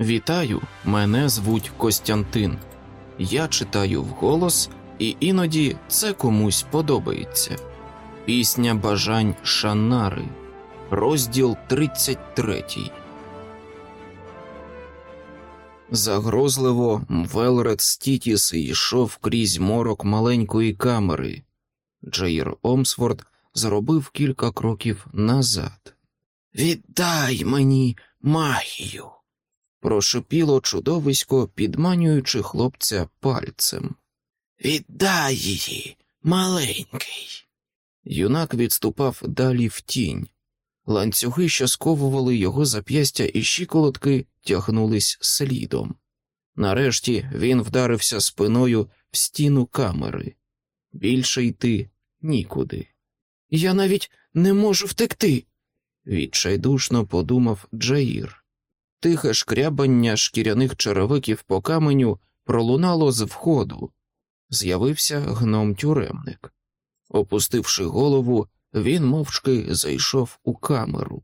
Вітаю, мене звуть Костянтин. Я читаю вголос, і іноді це комусь подобається. Пісня бажань Шанари, розділ 33. Загрозливо Велред Стітіс йшов крізь морок маленької камери. Джейр Омсфорд зробив кілька кроків назад. Віддай мені магію. Прошепіло чудовисько, підманюючи хлопця пальцем. Віддай її, маленький. Юнак відступав далі в тінь. Ланцюги, що сковували його зап'ястя і щиколотки, тягнулись слідом. Нарешті він вдарився спиною в стіну камери. Більше йти нікуди. Я навіть не можу втекти, відчайдушно подумав Джаїр. Тихе шкрябання шкіряних черевиків по каменю пролунало з входу. З'явився гном тюремник. Опустивши голову, він мовчки зайшов у камеру.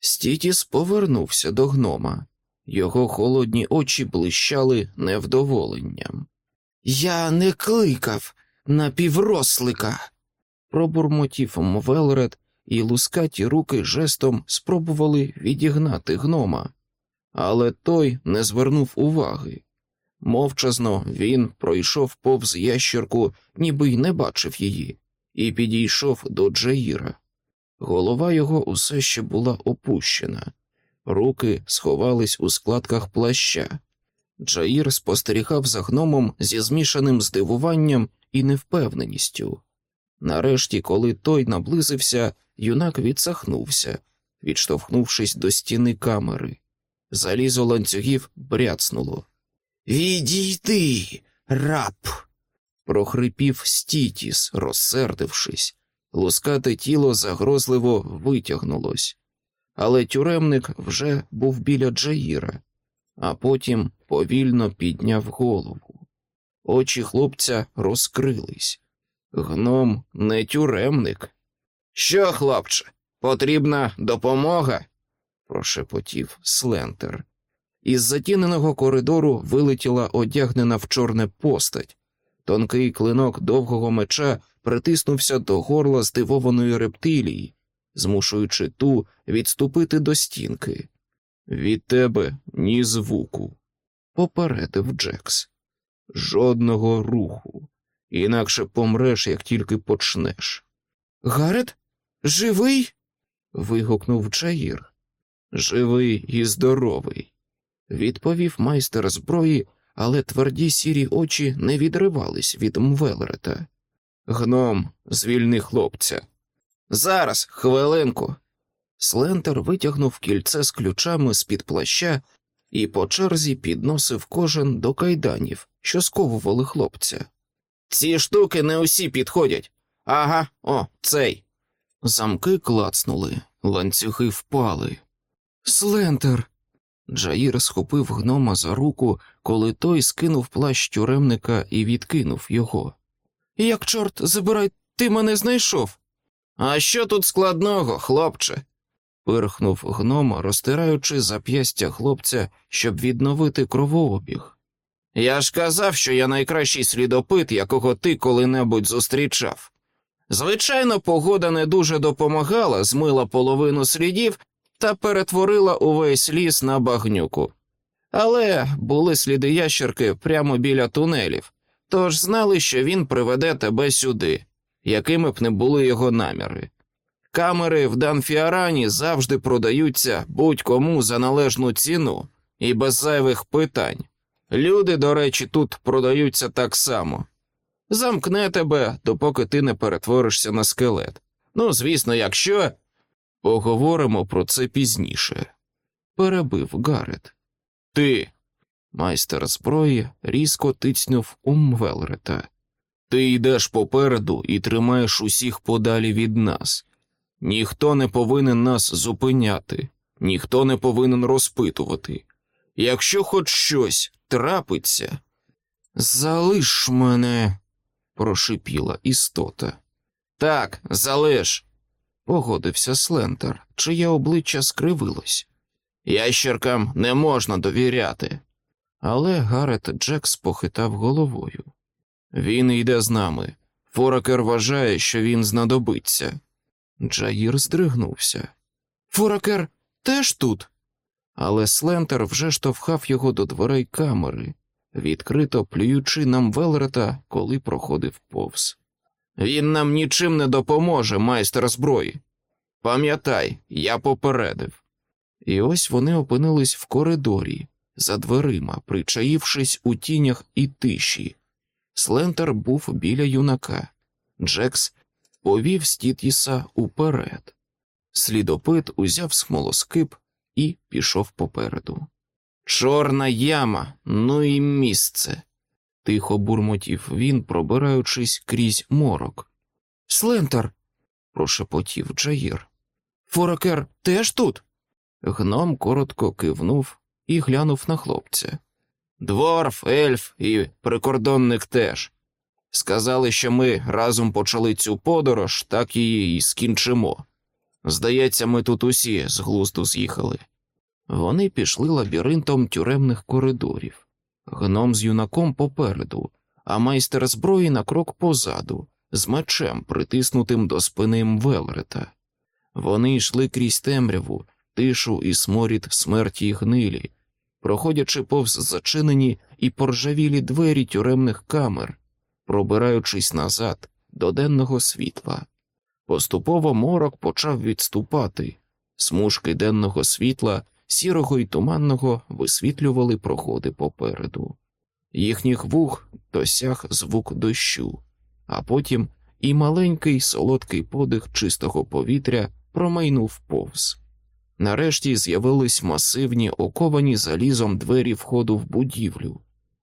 Стітіс повернувся до гнома. Його холодні очі блищали невдоволенням. Я не кликав напіврослика, пробурмотів Мвелред, і лускаті руки жестом спробували відігнати гнома, але той не звернув уваги. Мовчазно він пройшов повз ящерку, ніби й не бачив її, і підійшов до Джаїра. Голова його усе ще була опущена, руки сховались у складках плаща. Джаїр спостерігав за гномом зі змішаним здивуванням і невпевненістю. Нарешті, коли той наблизився, юнак відсахнувся, відштовхнувшись до стіни камери. Залізо ланцюгів бряцнуло. Відійди, раб. прохрипів Стітіс, розсердившись. Лускате тіло загрозливо витягнулось, але тюремник вже був біля Джаїра, а потім повільно підняв голову. Очі хлопця розкрились. Гном не тюремник. Що, хлопче, потрібна допомога? Прошепотів Слентер. Із затіненого коридору вилетіла одягнена в чорне постать. Тонкий клинок довгого меча притиснувся до горла здивованої рептилії, змушуючи ту відступити до стінки. Від тебе ні звуку, попередив Джекс. Жодного руху, інакше помреш, як тільки почнеш. Гарет? Живий? вигукнув Джаїр. Живий і здоровий, відповів майстер зброї, але тверді сірі очі не відривались від Мвелрета. Гном, звільни хлопця. Зараз, хвилинку. Слентер витягнув кільце з ключами з під плаща і по черзі підносив кожен до кайданів, що сковували хлопця. Ці штуки не усі підходять. Ага, о, цей. Замки клацнули, ланцюги впали. Слентер. Джаїр схопив гнома за руку, коли той скинув плащ тюремника і відкинув його. Як, чорт, забирай, ти мене знайшов. А що тут складного, хлопче? пирхнув гном, розтираючи зап'ястя хлопця, щоб відновити кровообіг. Я ж казав, що я найкращий слідопит, якого ти коли-небудь зустрічав. Звичайно, погода не дуже допомагала, змила половину слідів та перетворила увесь ліс на багнюку. Але були сліди ящерки прямо біля тунелів, тож знали, що він приведе тебе сюди, якими б не були його наміри. Камери в Данфіарані завжди продаються будь-кому за належну ціну і без зайвих питань. Люди, до речі, тут продаються так само. Замкне тебе, допоки ти не перетворишся на скелет. Ну, звісно, якщо. Поговоримо про це пізніше. Перебив Гарет. Ти, майстер зброї, різко тицнув у Мвелрета. Ти йдеш попереду і тримаєш усіх подалі від нас. Ніхто не повинен нас зупиняти, ніхто не повинен розпитувати. Якщо хоч щось трапиться, залиш мене, прошипіла істота. Так, залиш, погодився Слентер, чиє обличчя скривилось. Ящеркам не можна довіряти. Але Гарет Джекс похитав головою. Він йде з нами. Форакер вважає, що він знадобиться. Джаїр здригнувся. Форакер теж тут. Але Слентер вже штовхав його до дверей камери, відкрито плюючи нам Велрета, коли проходив повз. Він нам нічим не допоможе, майстер зброї. Пам'ятай, я попередив. І ось вони опинились в коридорі, за дверима, причаївшись у тінях і тиші. Слентер був біля юнака. Джекс повів Стітіса уперед. Слідопит узяв смолоскип і пішов попереду. Чорна яма, ну і місце. Тихо бурмотів він, пробираючись крізь морок. Слентер. прошепотів Джаїр. Форакер теж тут? Гном коротко кивнув і глянув на хлопця. Дворф, ельф і прикордонник теж. Сказали, що ми разом почали цю подорож, так її і скінчимо. Здається, ми тут усі з глузду з'їхали. Вони пішли лабіринтом тюремних коридорів, гном з юнаком попереду, а майстер зброї на крок позаду, з мечем, притиснутим до спини Велрета. Вони йшли крізь темряву, тишу і сморід смерті й гнилі, проходячи повз зачинені і поржавілі двері тюремних камер, пробираючись назад до денного світла. Поступово морок почав відступати, смужки денного світла, сірого й туманного висвітлювали проходи попереду. Їхніх вух досяг звук дощу, а потім і маленький солодкий подих чистого повітря промайнув повз. Нарешті з'явились масивні оковані залізом двері входу в будівлю,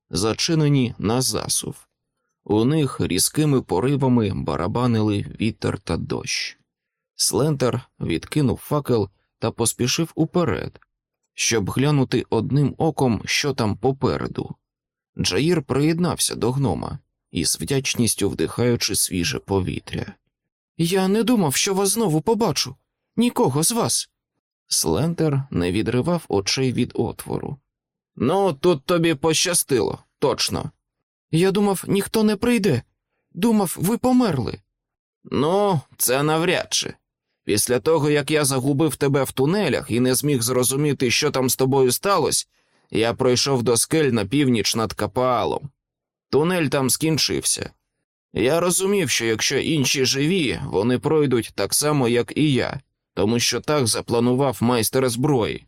зачинені на засув. У них різкими поривами барабанили вітер та дощ. Слентер відкинув факел та поспішив уперед, щоб глянути одним оком, що там попереду. Джаїр приєднався до гнома із вдячністю вдихаючи свіже повітря. Я не думав, що вас знову побачу. Нікого з вас. Слентер не відривав очей від отвору. Ну, тут тобі пощастило, точно. Я думав, ніхто не прийде. Думав, ви померли. Ну, це навряд чи. Після того, як я загубив тебе в тунелях і не зміг зрозуміти, що там з тобою сталося, я пройшов до скель на північ над Капаалом. Тунель там скінчився. Я розумів, що якщо інші живі, вони пройдуть так само, як і я, тому що так запланував майстер зброї.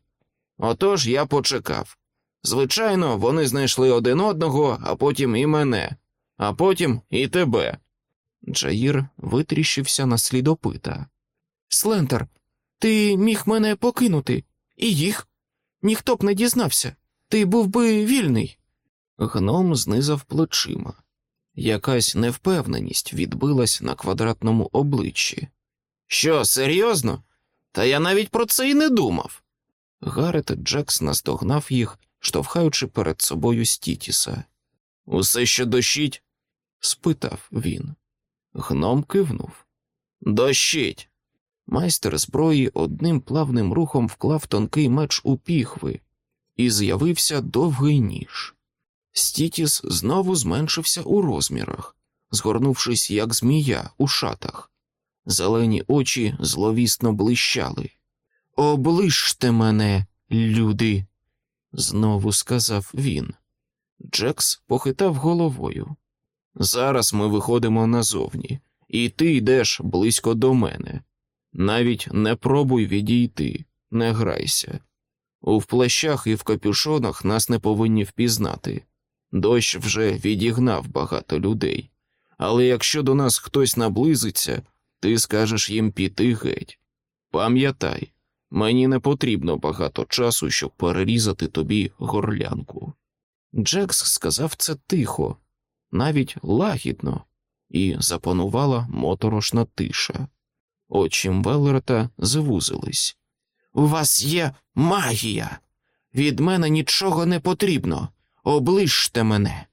Отож я почекав. Звичайно, вони знайшли один одного, а потім і мене, а потім і тебе. Джаїр витріщився на слідопита. Слентер, ти міг мене покинути, і їх. Ніхто б не дізнався. Ти був би вільний. Гном знизав плечима. Якась невпевненість відбилась на квадратному обличчі. Що, серйозно? Та я навіть про це й не думав. Гарет Джекс наздогнав їх, штовхаючи перед собою Стітіса. Усе ще дощить? спитав він. Гном кивнув. Дощить. Майстер зброї одним плавним рухом вклав тонкий меч у піхви, і з'явився довгий ніж. Стітіс знову зменшився у розмірах, згорнувшись, як змія у шатах. Зелені очі зловісно блищали. Оближте мене, люди, знову сказав він. Джекс похитав головою. Зараз ми виходимо назовні, і ти йдеш близько до мене. Навіть не пробуй відійти, не грайся. У плащах і в капюшонах нас не повинні впізнати. Дощ вже відігнав багато людей, але якщо до нас хтось наблизиться, ти скажеш їм піти геть. Пам'ятай, мені не потрібно багато часу, щоб перерізати тобі горлянку. Джекс сказав це тихо, навіть лагідно, і запанувала моторошна тиша. Очі Мвеллерта звузились. У вас є магія. Від мене нічого не потрібно. Оближте мене.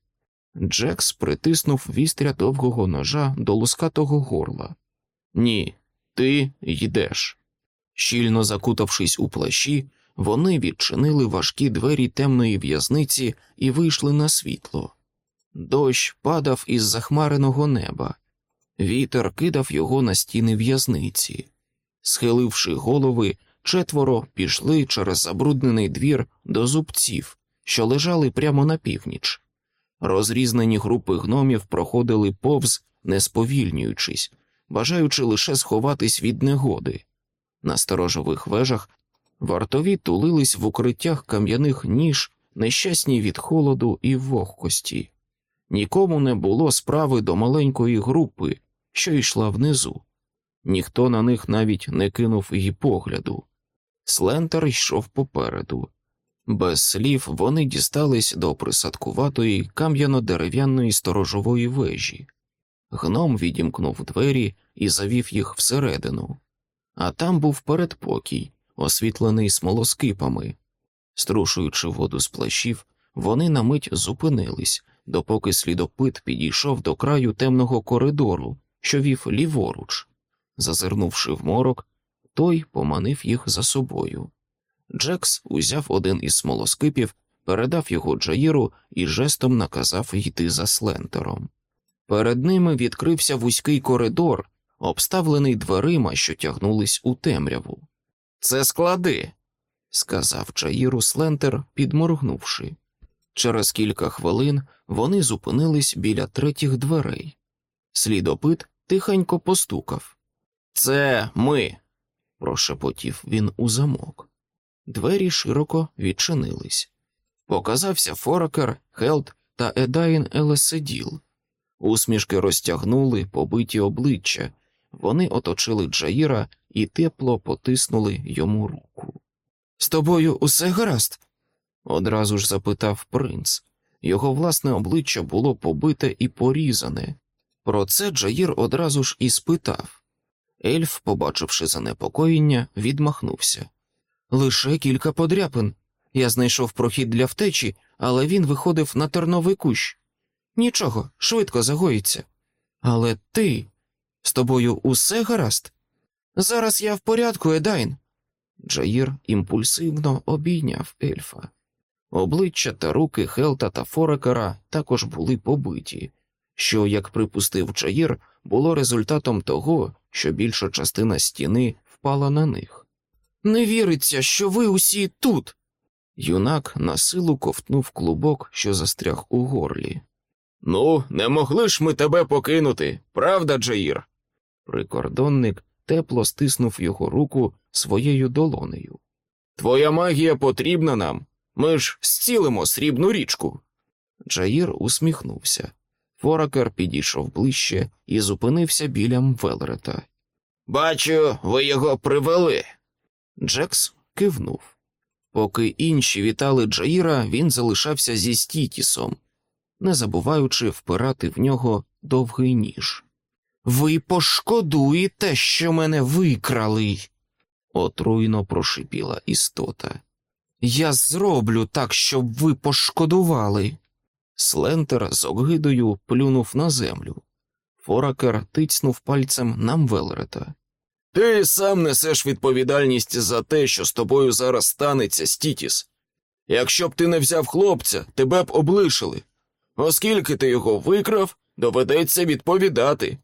Джекс притиснув вістря довгого ножа до лускатого горла. Ні, ти йдеш. Щільно закутавшись у плащі, вони відчинили важкі двері темної в'язниці і вийшли на світло. Дощ падав із захмареного неба, вітер кидав його на стіни в'язниці. Схиливши голови, четверо пішли через забруднений двір до зубців, що лежали прямо на північ. Розрізнені групи гномів проходили повз, не сповільнюючись, бажаючи лише сховатись від негоди. На сторожових вежах вартові тулились в укриттях кам'яних ніж, нещасні від холоду і вогкості. Нікому не було справи до маленької групи, що йшла внизу. Ніхто на них навіть не кинув і погляду. Слентер йшов попереду. Без слів вони дістались до присадкуватої кам'яно-дерев'яної сторожової вежі. Гном відімкнув двері і завів їх всередину, а там був передпокій, освітлений смолоскипами. Струшуючи воду з плащів, вони на мить зупинились, допоки слідопит підійшов до краю темного коридору, що вів ліворуч. Зазирнувши в морок, той поманив їх за собою. Джекс узяв один із смолоскипів, передав його Джаїру і жестом наказав йти за слентером. Перед ними відкрився вузький коридор, обставлений дверима, що тягнулись у темряву. Це склади, сказав Джаїру Слентер, підморгнувши. Через кілька хвилин вони зупинились біля третіх дверей. Слідопит тихенько постукав. Це ми, прошепотів він у замок. Двері широко відчинились. Показався Форакер, Хелт та Едайн Елеседіл. Усмішки розтягнули побиті обличчя, вони оточили Джаїра і тепло потиснули йому руку. З тобою усе гаразд? одразу ж запитав принц. Його власне обличчя було побите і порізане. Про це Джаїр одразу ж і спитав. Ельф, побачивши занепокоєння, відмахнувся. Лише кілька подряпин. Я знайшов прохід для втечі, але він виходив на терновий кущ. Нічого, швидко загоїться. Але ти з тобою усе гаразд? Зараз я в порядку, Едайн. Джаїр імпульсивно обійняв ельфа. Обличчя та руки Хелта та Форекера також були побиті, що, як припустив Джаїр, було результатом того, що більша частина стіни впала на них. Не віриться, що ви усі тут. Юнак на силу ковтнув клубок, що застряг у горлі. Ну, не могли ж ми тебе покинути, правда, Джаїр? Прикордонник тепло стиснув його руку своєю долонею. Твоя магія потрібна нам. Ми ж зцілимо срібну річку. Джаїр усміхнувся. Форакер підійшов ближче і зупинився біля Мвелрета. Бачу, ви його привели. Джекс кивнув. Поки інші вітали Джаїра, він залишався зі Стітісом, не забуваючи впирати в нього довгий ніж. Ви пошкодуєте, що мене викрали, отруйно прошипіла істота. Я зроблю так, щоб ви пошкодували. Слентер з огидою плюнув на землю. Форакер тицнув пальцем на Мвелрета. Ти сам несеш відповідальність за те, що з тобою зараз станеться, Стітіс. Якщо б ти не взяв хлопця, тебе б облишили. Оскільки ти його викрав, доведеться відповідати.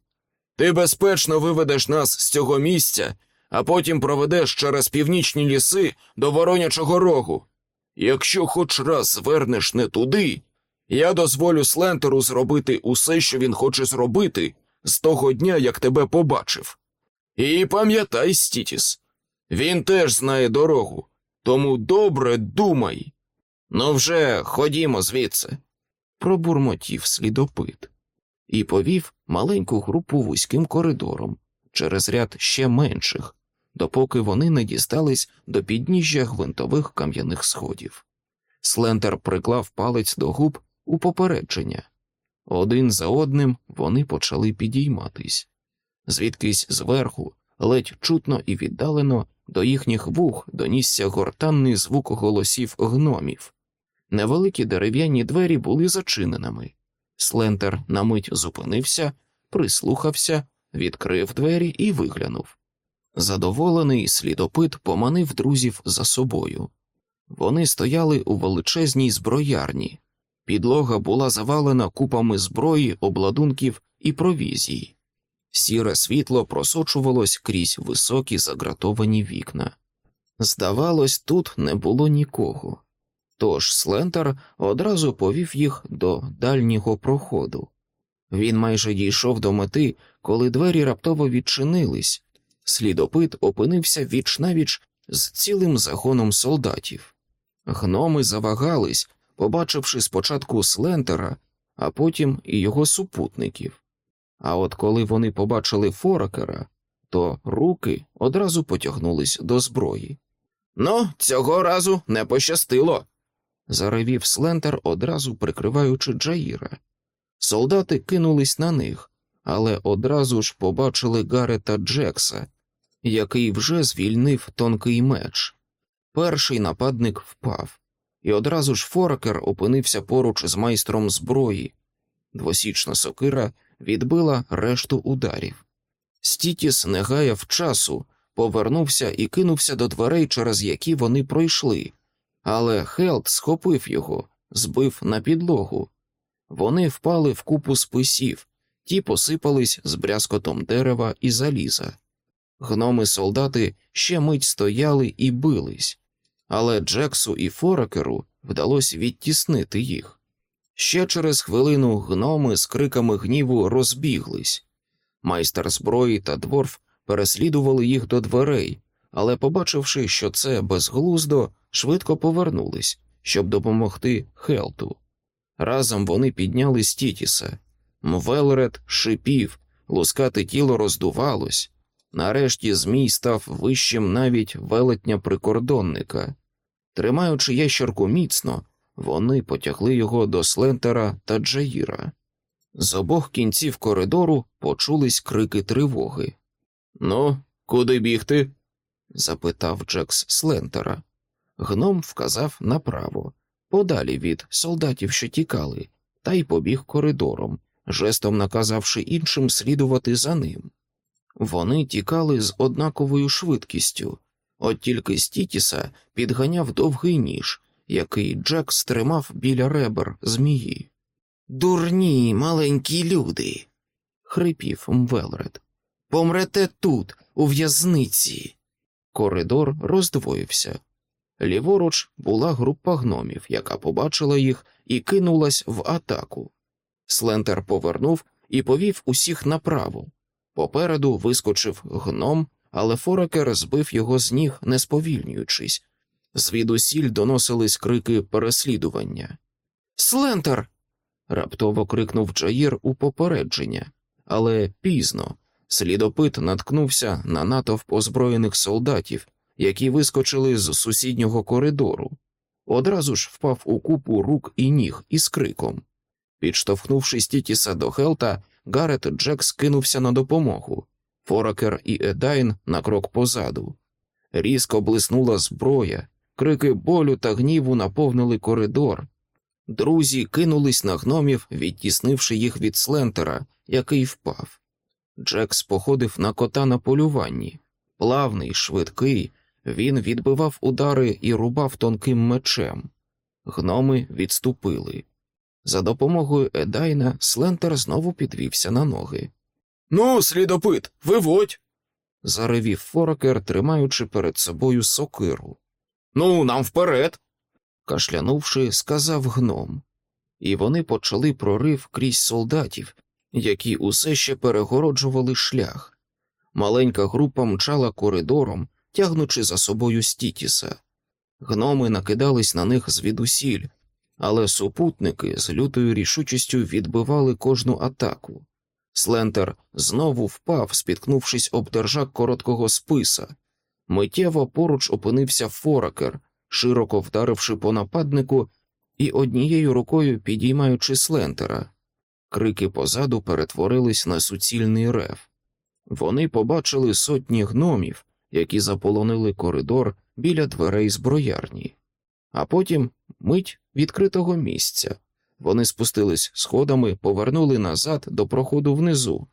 Ти безпечно виведеш нас з цього місця, а потім проведеш через північні ліси до Воронячого рогу. Якщо хоч раз звернеш не туди, я дозволю Слентеру зробити усе, що він хоче зробити, з того дня, як тебе побачив. І пам'ятай, Стітіс, він теж знає дорогу, тому добре думай. Ну, вже ходімо звідси, пробурмотів слідопит і повів маленьку групу вузьким коридором через ряд ще менших, допоки вони не дістались до підніжжя гвинтових кам'яних сходів. Слентер приклав палець до губ у попередження. Один за одним вони почали підійматись. Звідкись зверху, ледь чутно і віддалено, до їхніх вух донісся гортанний звук голосів гномів. Невеликі дерев'яні двері були зачиненими. Слентер на мить зупинився, прислухався, відкрив двері і виглянув. Задоволений слідопит поманив друзів за собою, Вони стояли у величезній зброярні. Підлога була завалена купами зброї, обладунків і провізій. Сіре світло просочувалось крізь високі загратовані вікна. Здавалось, тут не було нікого. Тож Слентер одразу повів їх до дальнього проходу. Він майже дійшов до мети, коли двері раптово відчинились. Слідопит опинився віч-навіч з цілим загоном солдатів. Гноми завагались, побачивши спочатку Слентера, а потім і його супутників. А от коли вони побачили Форакера, то руки одразу потягнулись до зброї. Ну, цього разу не пощастило, заревів Слентер, одразу прикриваючи Джаїра. Солдати кинулись на них, але одразу ж побачили Гарета Джекса, який вже звільнив тонкий меч. Перший нападник впав, і одразу ж Форакер опинився поруч з майстром зброї. Двосічна сокира відбила решту ударів. Стітіс не гаяв часу, повернувся і кинувся до дверей, через які вони пройшли, але Хелт схопив його, збив на підлогу. Вони впали в купу списів, ті посипались з брязкотом дерева і заліза. Гноми солдати ще мить стояли і бились, але Джексу і Форакеру вдалося відтіснити їх. Ще через хвилину гноми з криками гніву розбіглись. Майстер зброї та дворф переслідували їх до дверей, але, побачивши, що це безглуздо, швидко повернулись, щоб допомогти Хелту. Разом вони підняли Стітіса. Мвелред шипів, лускате тіло роздувалось. Нарешті Змій став вищим навіть велетня прикордонника. Тримаючи ящерку міцно, вони потягли його до Слентера та Джаїра. З обох кінців коридору почулись крики тривоги. Ну, куди бігти? запитав Джекс Слентера. Гном вказав направо, подалі від солдатів, що тікали, та й побіг коридором, жестом наказавши іншим слідувати за ним. Вони тікали з однаковою швидкістю, от тільки Стітіса підганяв довгий ніж, який Джек стримав біля ребер змії. Дурні маленькі люди, хрипів Мвелред. Помрете тут, у в'язниці. Коридор роздвоївся. Ліворуч була група гномів, яка побачила їх і кинулась в атаку. Слентер повернув і повів усіх направо. Попереду вискочив гном, але Форакер збив його з ніг, не сповільнюючись. Звідусіль доносились крики переслідування. Слентер. раптово крикнув Джаїр у попередження, але пізно. Слідопит наткнувся на натовп озброєних солдатів, які вискочили з сусіднього коридору. Одразу ж впав у купу рук і ніг із криком. Підштовхнувши Стітіса до Хелта, Гарет Джек скинувся на допомогу. Форакер і Едайн на крок позаду. Різко блиснула зброя, крики болю та гніву наповнили коридор. Друзі кинулись на гномів, відтіснивши їх від Слентера, який впав. Джекс походив на кота на полюванні. Плавний, швидкий, він відбивав удари і рубав тонким мечем. Гноми відступили. За допомогою Едайна Слентер знову підвівся на ноги. Ну, слідопит, виводь. заревів Форакер, тримаючи перед собою сокиру. Ну, нам вперед. кашлянувши, сказав гном, і вони почали прорив крізь солдатів, які усе ще перегороджували шлях. Маленька група мчала коридором, тягнучи за собою Стітіса. Гноми накидались на них звідусіль, але супутники з лютою рішучістю відбивали кожну атаку. Слентер знову впав, спіткнувшись об держак короткого списа. Миттєво поруч опинився Форакер, широко вдаривши по нападнику і однією рукою підіймаючи Слентера. Крики позаду перетворились на суцільний рев. Вони побачили сотні гномів, які заполонили коридор біля дверей зброярні, а потім мить відкритого місця. Вони спустились сходами, повернули назад до проходу внизу.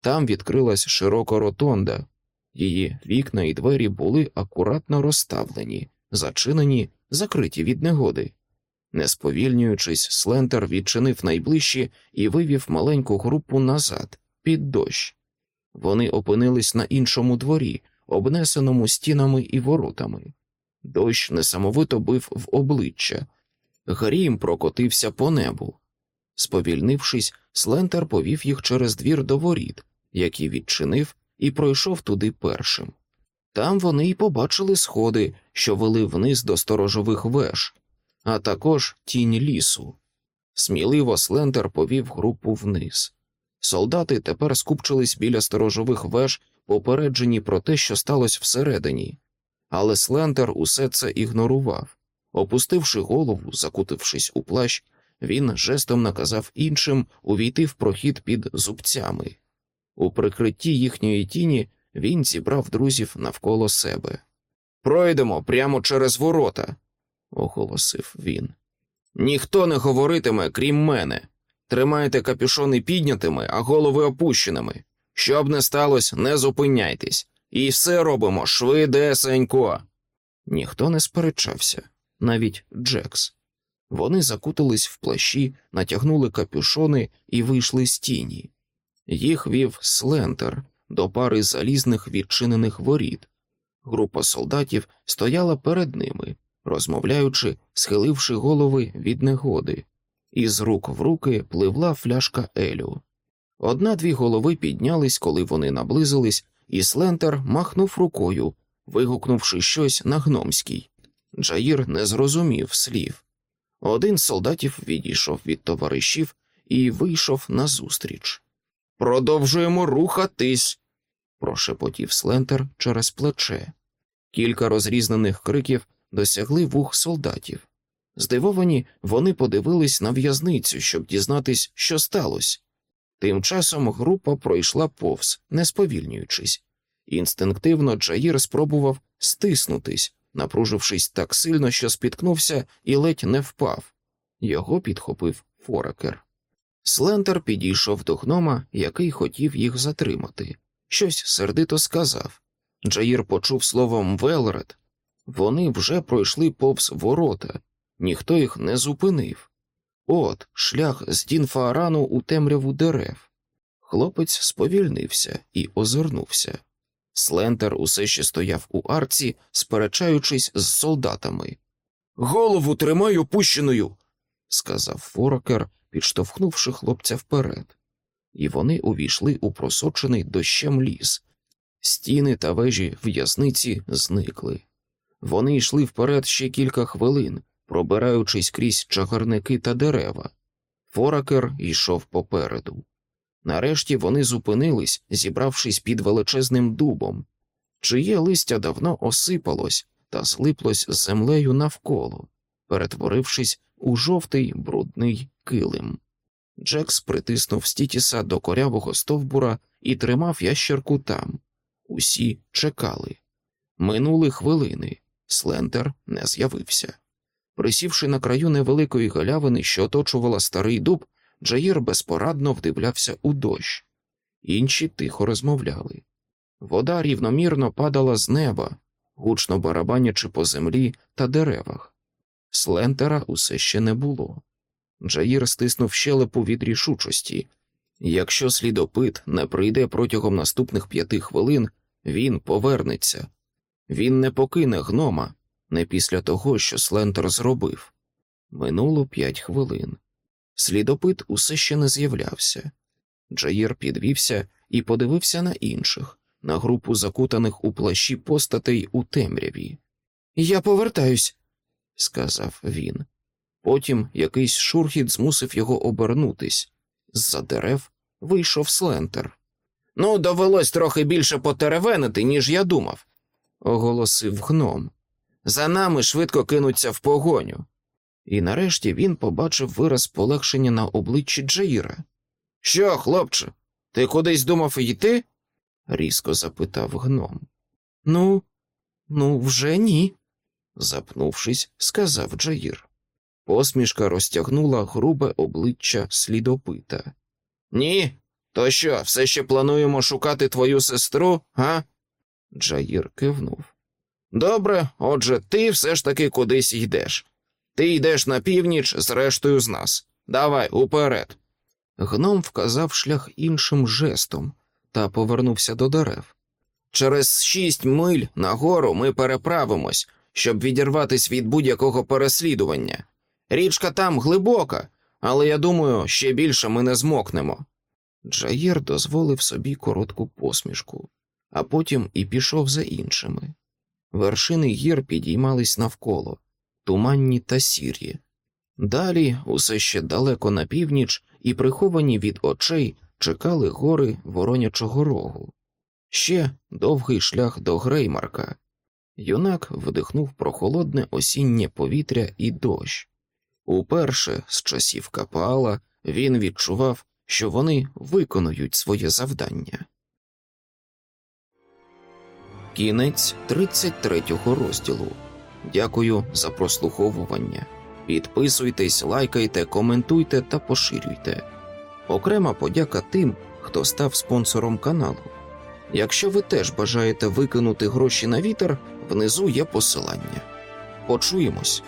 Там відкрилась широка ротонда, її вікна і двері були акуратно розставлені, зачинені закриті від негоди. Не сповільнюючись, Слентер відчинив найближчі і вивів маленьку групу назад, під дощ. Вони опинились на іншому дворі, обнесеному стінами і воротами. Дощ несамовито бив в обличчя, грім прокотився по небу. Сповільнившись, Слентер повів їх через двір до воріт, які відчинив і пройшов туди першим. Там вони й побачили сходи, що вели вниз до сторожових веж, а також тінь лісу. Сміливо Слентер повів групу вниз. Солдати тепер скупчились біля сторожових веж, попереджені про те, що сталося всередині, але Слентер усе це ігнорував. Опустивши голову, закутившись у плащ, він жестом наказав іншим увійти в прохід під зубцями. У прикритті їхньої тіні він зібрав друзів навколо себе. Пройдемо прямо через ворота, оголосив він. Ніхто не говоритиме, крім мене. Тримайте капюшони піднятими, а голови опущеними. Щоб не сталося, не зупиняйтесь. І все робимо швидесенько. Ніхто не сперечався, навіть Джекс. Вони закутались в плащі, натягнули капюшони і вийшли з тіні. Їх вів слентер до пари залізних відчинених воріт. Група солдатів стояла перед ними, розмовляючи, схиливши голови від негоди. Із рук в руки пливла фляжка Елю. Одна-дві голови піднялись, коли вони наблизились, і Слентер махнув рукою, вигукнувши щось на гномській. Джаїр не зрозумів слів. Один з солдатів відійшов від товаришів і вийшов назустріч. Продовжуємо рухатись, прошепотів Слентер через плече. Кілька розрізнених криків досягли вух солдатів. Здивовані, вони подивились на в'язницю, щоб дізнатись, що сталося. Тим часом група пройшла повз, не сповільнюючись. Інстинктивно Джаїр спробував стиснутись, напружившись так сильно, що спіткнувся і ледь не впав. Його підхопив Форакер. Слентер підійшов до гнома, який хотів їх затримати. Щось сердито сказав. Джаїр почув словом Велред. Вони вже пройшли повз ворота, ніхто їх не зупинив. От шлях з Дінфаарану у темряву дерев. Хлопець сповільнився і озирнувся. Слентер усе ще стояв у арці, сперечаючись з солдатами. Голову тримай опущеною, сказав Форокер, підштовхнувши хлопця вперед, і вони увійшли у просочений дощем ліс. Стіни та вежі в'язниці зникли. Вони йшли вперед ще кілька хвилин, пробираючись крізь чагарники та дерева. Форакер йшов попереду. Нарешті вони зупинились, зібравшись під величезним дубом, чиє листя давно осипалось та злиплось з землею навколо, перетворившись у жовтий брудний килим. Джекс притиснув Стітіса до корявого стовбура і тримав ящерку там. Усі чекали. Минули хвилини. Слендер не з'явився. Присівши на краю невеликої галявини, що оточувала старий дуб, Джаїр безпорадно вдивлявся у дощ. Інші тихо розмовляли. Вода рівномірно падала з неба, гучно барабанячи по землі та деревах. Слентера усе ще не було. Джаїр стиснув щелепу від рішучості. Якщо слідопит не прийде протягом наступних п'яти хвилин, він повернеться. Він не покине гнома, не після того, що Слентер зробив. Минуло п'ять хвилин. Слідопит усе ще не з'являвся. Джаїр підвівся і подивився на інших, на групу закутаних у плащі постатей у темряві. Я повертаюсь, сказав він. Потім якийсь шурхіт змусив його обернутись. З-за дерев вийшов слентер. Ну, довелось трохи більше потеревенити, ніж я думав, оголосив гном. За нами швидко кинуться в погоню. І нарешті він побачив вираз полегшення на обличчі Джаїра. Що, хлопче, ти кудись думав йти? різко запитав гном. Ну, ну, вже ні, запнувшись, сказав Джаїр. Посмішка розтягнула грубе обличчя слідопита. Ні, то що, все ще плануємо шукати твою сестру, га? Джаїр кивнув. Добре, отже, ти все ж таки кудись йдеш. Ти йдеш на північ з рештою з нас. Давай уперед. Гном вказав шлях іншим жестом та повернувся до дерев. Через шість миль нагору ми переправимось, щоб відірватись від будь-якого переслідування. Річка там глибока, але я думаю, ще більше ми не змокнемо. Джаєр дозволив собі коротку посмішку, а потім і пішов за іншими. Вершини гір підіймались навколо, туманні та сірі. Далі, усе ще далеко на північ, і приховані від очей чекали гори Воронячого рогу. Ще довгий шлях до Греймарка. Юнак вдихнув прохолодне осіннє повітря і дощ. Уперше з часів Капаала він відчував, що вони виконують своє завдання. Кінець 33 розділу. Дякую за прослуховування. Підписуйтесь, лайкайте, коментуйте та поширюйте. Окрема подяка тим, хто став спонсором каналу. Якщо ви теж бажаєте викинути гроші на вітер, внизу є посилання. Почуємось.